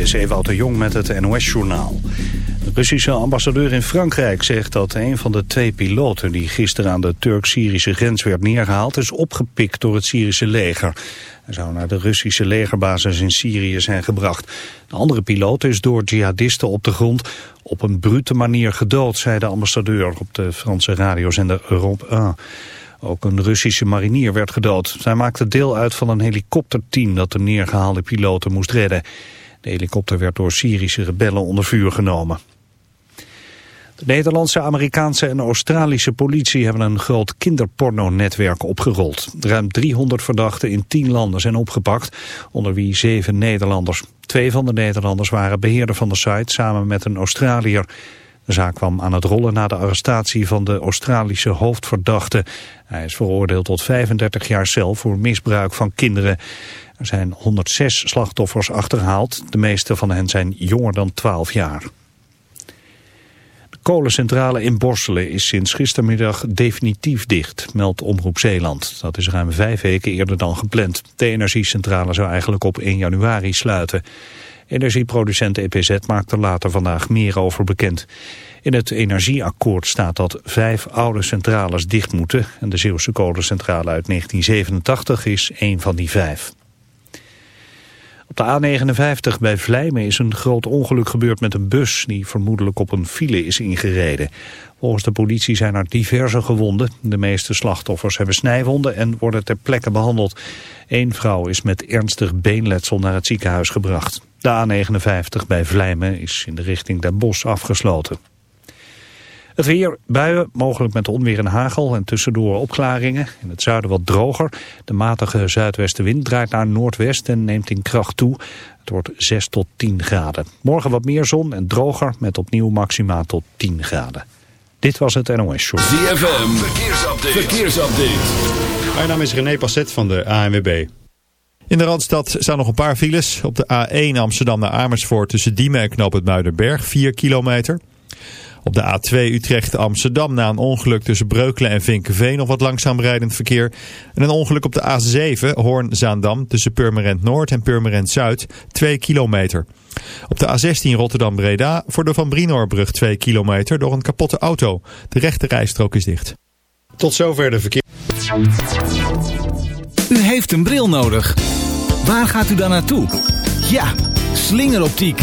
Is Ewout de Jong met het NOS-journaal. De Russische ambassadeur in Frankrijk zegt dat een van de twee piloten... die gisteren aan de Turk-Syrische grens werd neergehaald... is opgepikt door het Syrische leger. Hij zou naar de Russische legerbasis in Syrië zijn gebracht. De andere piloot is door jihadisten op de grond... op een brute manier gedood, zei de ambassadeur... op de Franse radiozender Europe 1. Ook een Russische marinier werd gedood. Zij maakte deel uit van een helikopterteam dat de neergehaalde piloten moest redden. De helikopter werd door Syrische rebellen onder vuur genomen. De Nederlandse, Amerikaanse en Australische politie hebben een groot kinderporno-netwerk opgerold. Ruim 300 verdachten in 10 landen zijn opgepakt, onder wie zeven Nederlanders. Twee van de Nederlanders waren beheerder van de site samen met een Australiër. De zaak kwam aan het rollen na de arrestatie van de Australische hoofdverdachte. Hij is veroordeeld tot 35 jaar cel voor misbruik van kinderen. Er zijn 106 slachtoffers achterhaald. De meeste van hen zijn jonger dan 12 jaar. De kolencentrale in Borselen is sinds gistermiddag definitief dicht, meldt Omroep Zeeland. Dat is ruim vijf weken eerder dan gepland. De energiecentrale zou eigenlijk op 1 januari sluiten. Energieproducent EPZ maakt er later vandaag meer over bekend. In het energieakkoord staat dat vijf oude centrales dicht moeten. En de Zeeuwse kolencentrale uit 1987 is één van die vijf. Op de A59 bij Vlijmen is een groot ongeluk gebeurd met een bus die vermoedelijk op een file is ingereden. Volgens de politie zijn er diverse gewonden. De meeste slachtoffers hebben snijwonden en worden ter plekke behandeld. Eén vrouw is met ernstig beenletsel naar het ziekenhuis gebracht. De A59 bij Vlijmen is in de richting Den Bosch afgesloten. Het weer, buien, mogelijk met onweer en hagel en tussendoor opklaringen. In het zuiden wat droger. De matige zuidwestenwind draait naar noordwest en neemt in kracht toe. Het wordt 6 tot 10 graden. Morgen wat meer zon en droger met opnieuw maxima tot 10 graden. Dit was het NOS Show. ZFM, verkeersupdate. verkeersupdate. Mijn naam is René Passet van de ANWB. In de Randstad staan nog een paar files. Op de A1 Amsterdam naar Amersfoort tussen Diemen en Knoop het Muidenberg, 4 kilometer. Op de A2 Utrecht-Amsterdam na een ongeluk tussen Breukelen en Vinkenveen nog wat langzaam rijdend verkeer. En een ongeluk op de A7 Hoorn-Zaandam tussen Purmerend Noord en Purmerend Zuid 2 kilometer. Op de A16 Rotterdam-Breda voor de Van Brinoorbrug 2 kilometer door een kapotte auto. De rechte rijstrook is dicht. Tot zover de verkeer. U heeft een bril nodig. Waar gaat u dan naartoe? Ja, slingeroptiek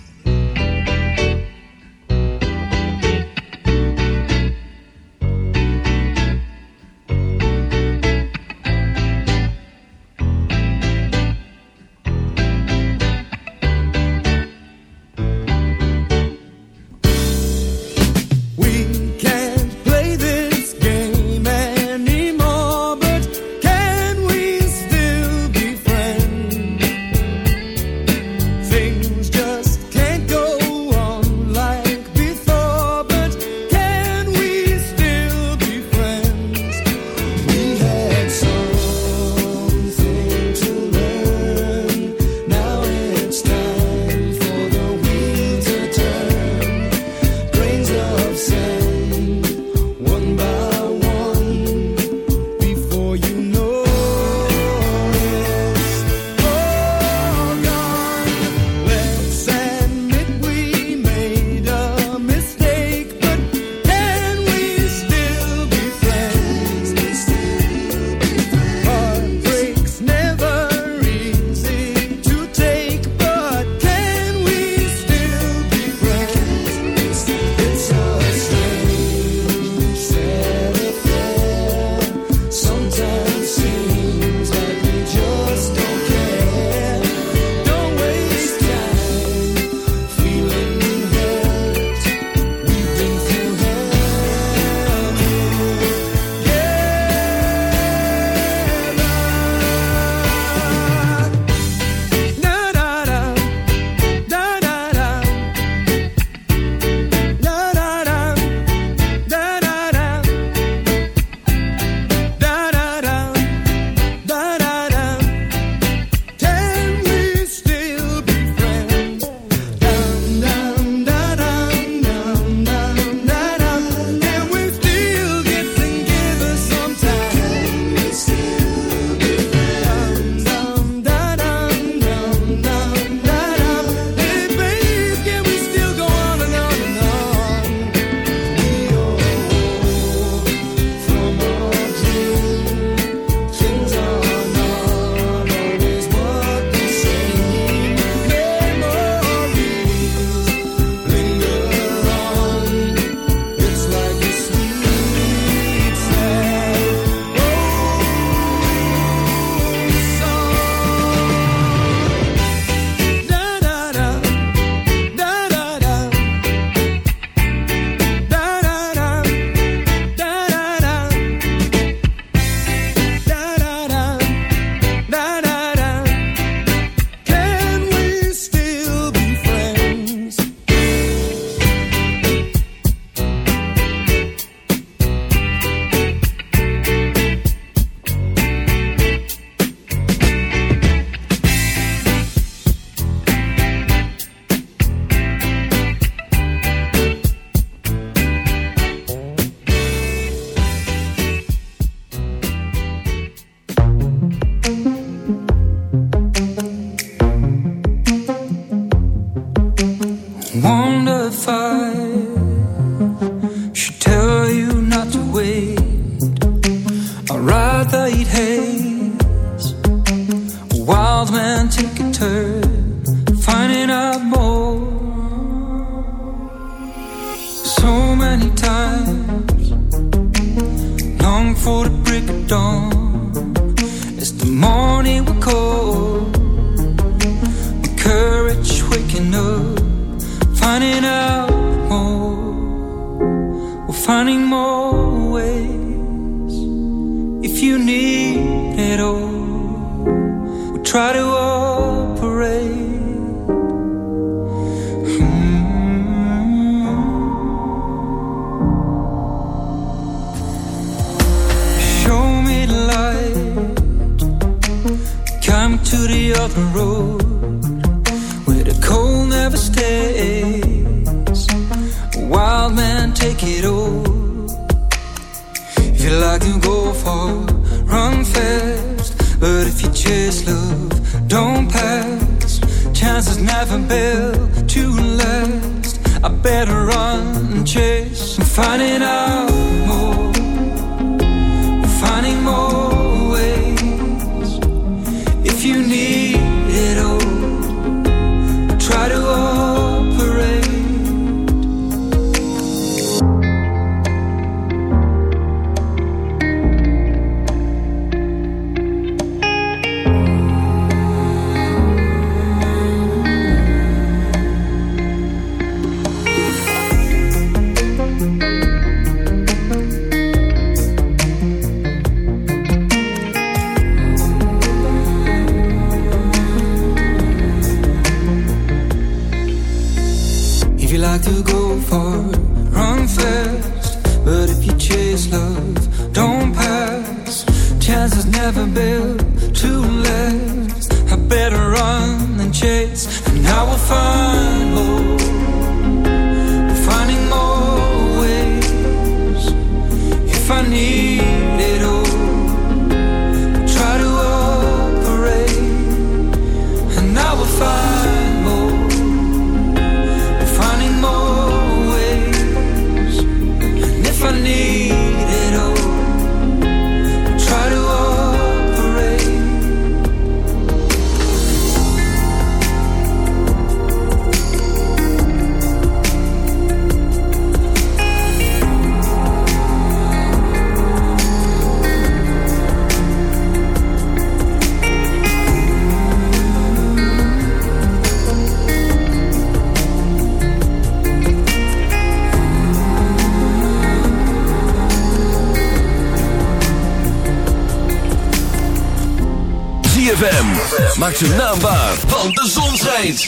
Zijn naam waar, want de zon schijnt.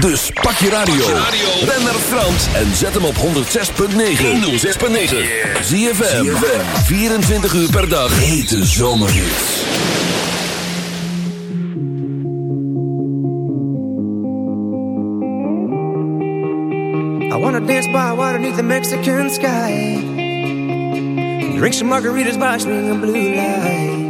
Dus pak je radio. Ben naar Frans en zet hem op 106.9. 106.9. Zie je 24 uur per dag. Hete zomerhits. I wanna dance by water beneath the Mexican sky. Drink some margaritas by swinging blue lights.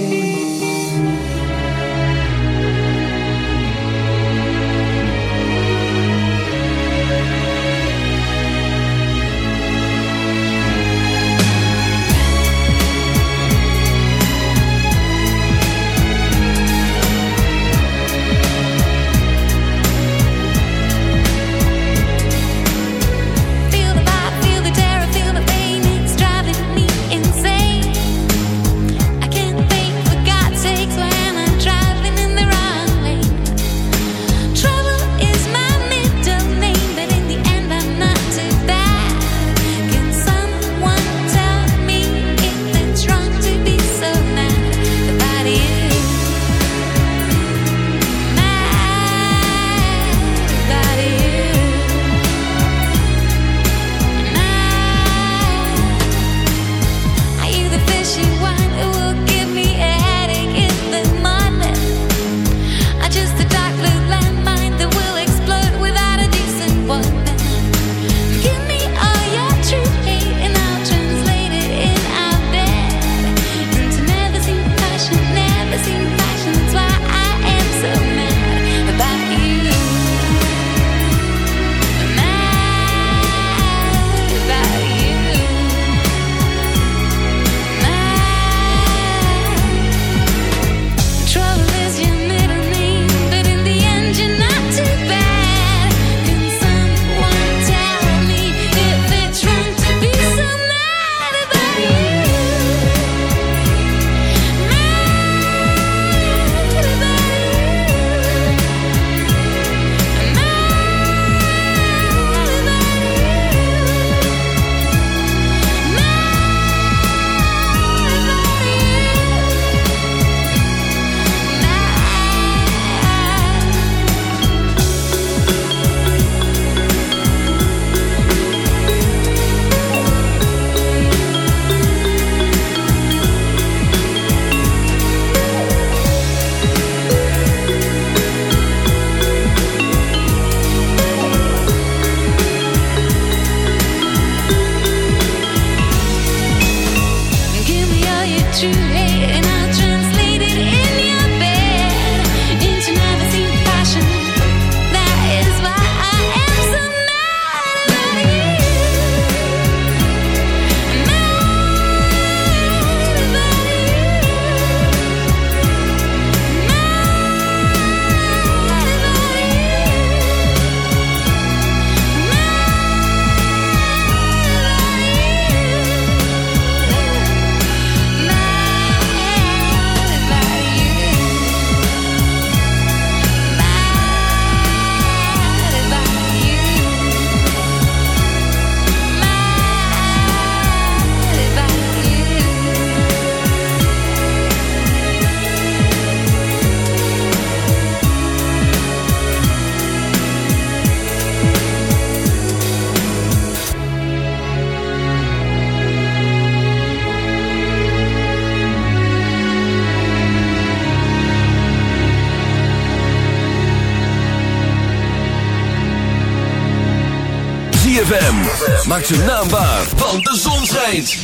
Maak ze naambaar, want de zon schijnt.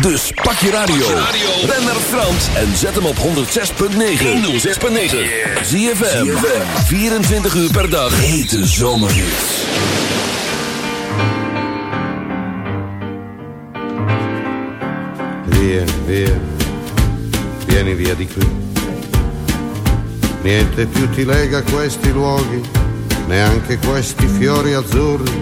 Dus pak je radio. Ben naar Frans en zet hem op 106.9. 106.9. Zie je 24 uur per dag. Hete zomerhits. Vieni, via. Vieni via di qui. Niente più ti lega questi luoghi, neanche questi fiori azzurri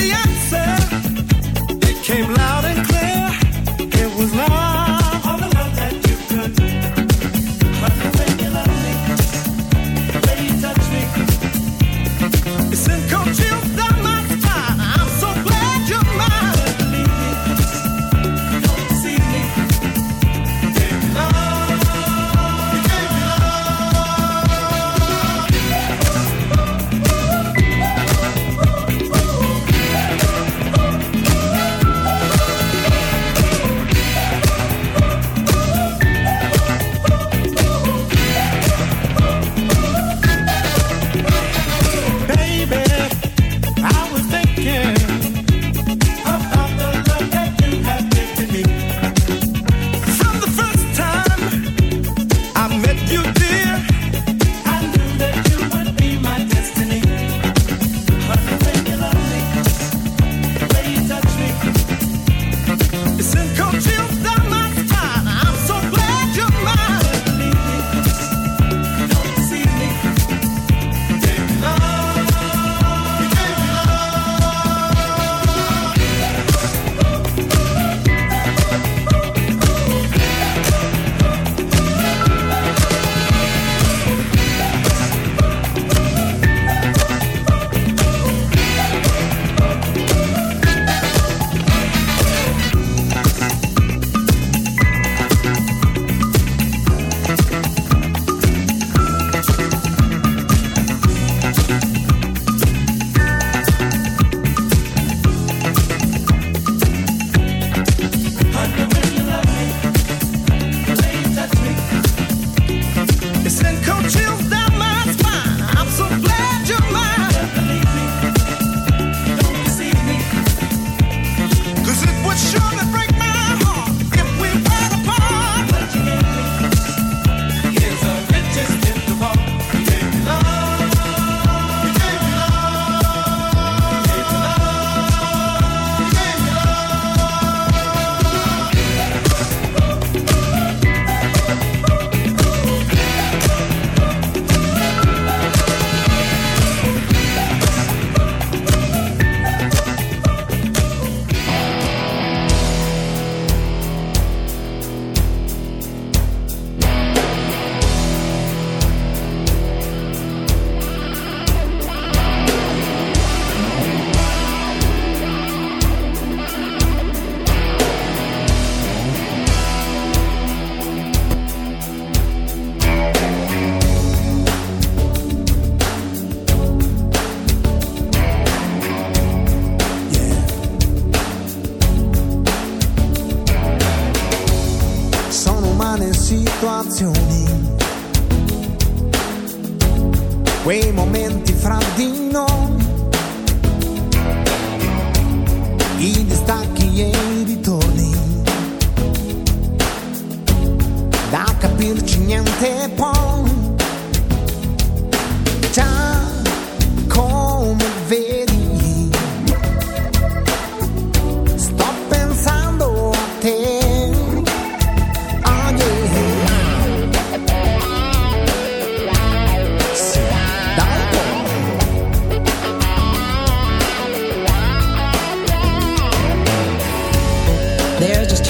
Yeah.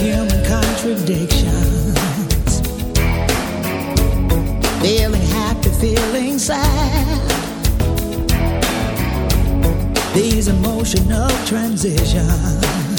human contradictions. Feeling happy, feeling sad. These emotional transitions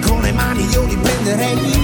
con le mani io li prenderei.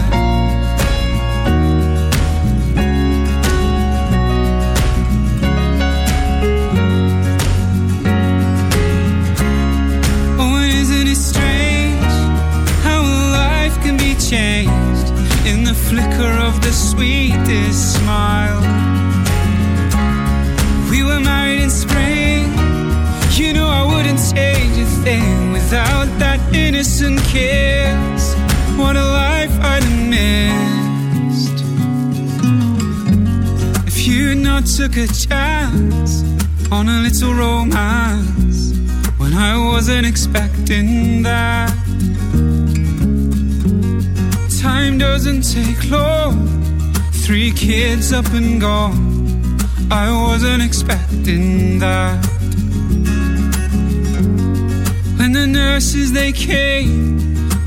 kiss. What a life I'd have missed. If you not took a chance on a little romance when I wasn't expecting that. Time doesn't take long. Three kids up and gone. I wasn't expecting that. When the nurses they came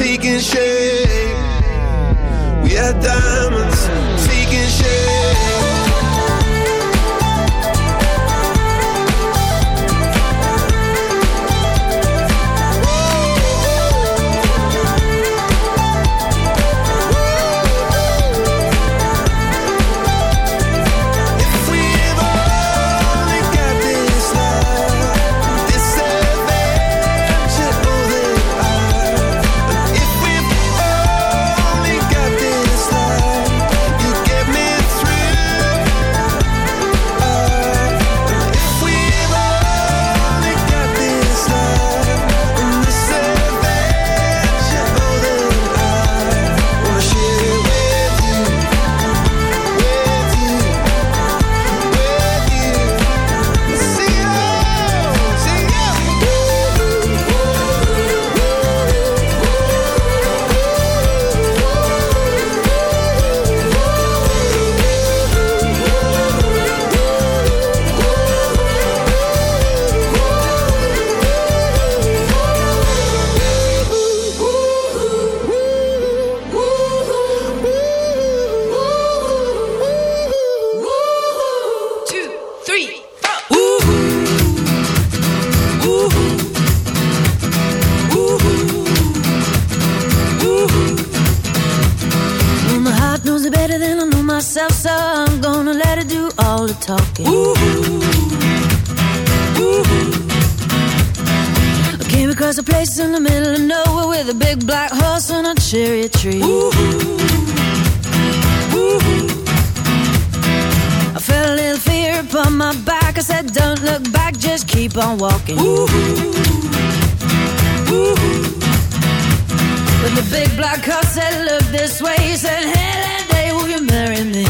Taking shape We are diamonds cherry tree. I felt a little fear upon my back. I said, Don't look back, just keep on walking. But the big black horse said, Look this way. He said, Hey, that day, will you marry me?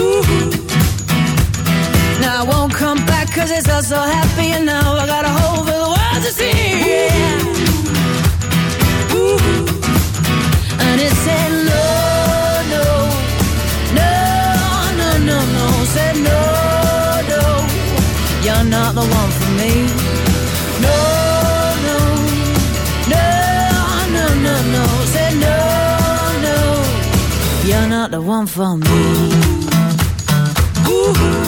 Ooh. Now I won't come it's so happy I got a hole for the world to see. Ooh. And it said no, no, no, no, no, no. Said no, no, you're not the one for me. No, no, no, no, no, no. Said no, no, you're not the one for me. Ooh.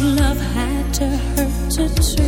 love had to hurt to true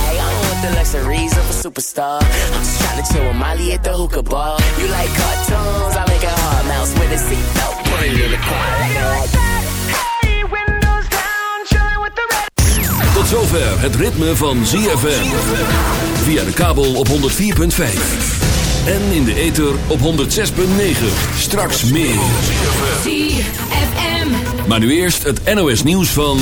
the luxuries of a superstar. I'm just trying to chill with Molly at the hookah bar. You like cartoons? I make a hard mouse with a seatbelt. Put it in the car. Tot zover het ritme van ZFM. Via de kabel op 104.5. En in de ether op 106.9. Straks meer. ZFM. Maar nu eerst het NOS nieuws van...